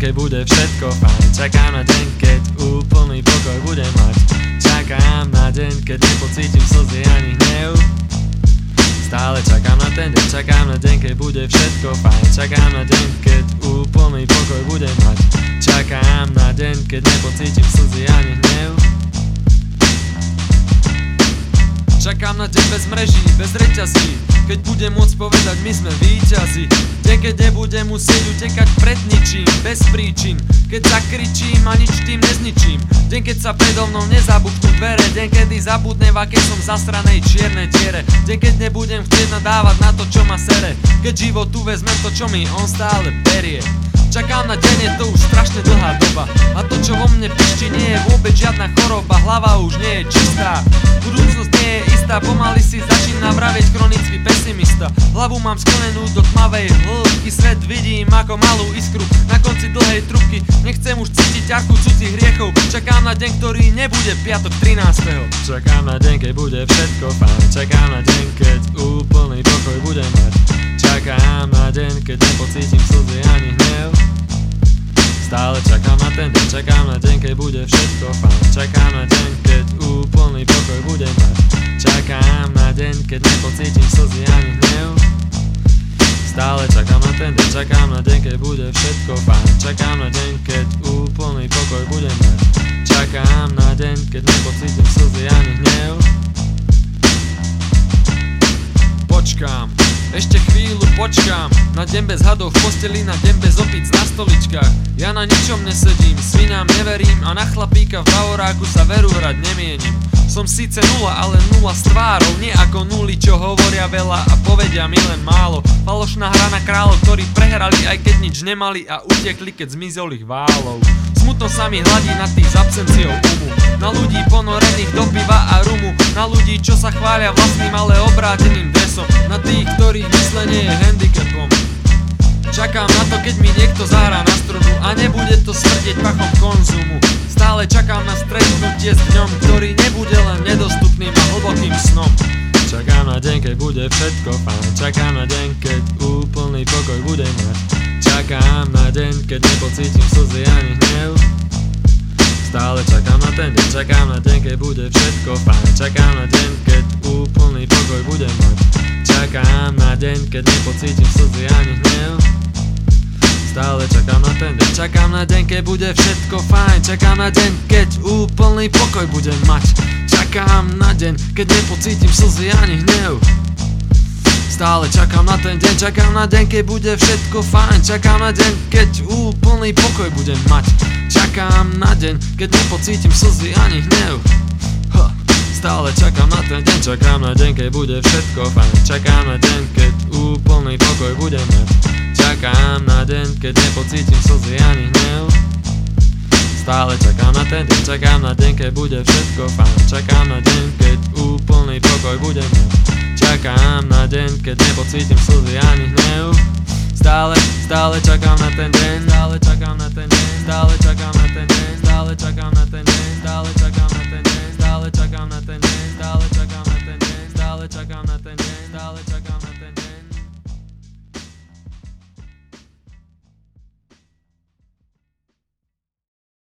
všetko fajn. Čakám na deň, keď úplný pokoj budem mať. Čakám na deň, keď nepocítim slzy ani hnev. Stále čakám na ten deň, čakám na deň, keď bude všetko fajn. Čakám na deň, keď úplný pokoj budem mať. Čakám na deň, keď nepocítim slzy ani hnev Čakám na deň bez mreží, bez reťazí. Keď budem môcť povedať my sme víťazi. Keď nebudem musieť utekať pred ničím, bez príčin. Keď zakričím a nič tým nezničím. Deň keď sa predo mnou nezabuknú dvere. Deň kedy zabudnem, aké som zasranej čiernej diere Deň keď nebudem chcieť nadávať na to, čo ma sere. Keď život tu vezme to, čo mi on stále berie Čakám na deň, je to už strašne dlhá doba. A to, čo vo mne pišti, nie je vôbec žiadna choroba. Hlava už nie je čistá. Budúcnosť nie je istá, pomaly si začína vravieť chronický pesimista. Hlavu mám sklenenú do tmavej hĺbky. Svet vidím ako malú iskru na konci dlhej trubky. Nechcem už cítiť ťarku cudzích hriechov Čakám na deň, ktorý nebude piatok 13. Čakám na deň, keď bude všetko fajn. Čakám na deň, keď úplný pokoj bude mať. Čakám na deň, keď nepocítim slzy Stále čakám na ten deň, čakám na deň, keď bude všetko fajn. Čakám na deň, keď úplný pokoj bude mať. Čakám na deň, keď nepocítim slzy ani hnev. Stále čakám na ten deň, čakám na deň, keď bude všetko fajn. Čakám na deň, keď úplný pokoj bude mať. Čakám na deň, keď nepocítim slzy ani hnev. Počkám ešte chvíľu počkám Na deň bez hadov v posteli, na deň bez opic na stoličkách. Ja na ničom nesedím, svinám neverím A na chlapíka v bavoráku sa veru hrať nemienim. Som síce nula, ale nula s tvárou Nie ako nuly, čo hovoria veľa a povedia mi len málo. Falošná hra na kráľov, ktorí prehrali aj keď nič nemali A utekli, keď zmizol ich válov. Smutno sa mi hladí na tých s absenciou umu Na ľudí ponorených do piva a rumu. Na ľudí, čo sa chvália vlastným, ale obráteným dresom. Na tých, ktorých myslenie je handicapom. Čakám na to, keď mi niekto zahrá na strunu A nebude to smrdeť pachom konzumu. Stále čakám na stretnutie s dňom Ktorý nebude len nedostupným a hlbokým snom. Čakám na deň, keď bude všetko fajn. Čakám na deň, keď úplný pokoj bude mať. Čakám na deň, keď nepocítim slzy ani hnev ten čakám na deň, keď bude všetko fajn. Čakám na deň, keď úplný pokoj bude mať Čakám na deň, keď nepocítim slzy ani hnev. Stále čakám na ten deň, čakám na deň, keď bude všetko fajn. Čakám na deň, keď úplný pokoj budem mať. Čakám na deň, keď nepocítim slzy ani hnev Stále čakám na ten deň, čakám na deň, keď bude všetko fajn. Čakám na deň, keď úplný pokoj budem mať. Čakám na deň, keď nepocítim slzy ani hnev. Stále čakám na ten deň, čakám na deň, keď bude všetko fajn. Čakám na deň, keď úplný pokoj budem mať. Čakám na deň, keď nepocítim slzy ani hnev. Stále čakám na ten deň, čakám na deň, keď bude všetko fajn. Čakám na deň, keď úplný pokoj budem mať Čakám na deň, keď nepocítim slzy ani hnev. Stále, stále čakám na ten deň Stále čakám na ten deň Stále čakám na ten deň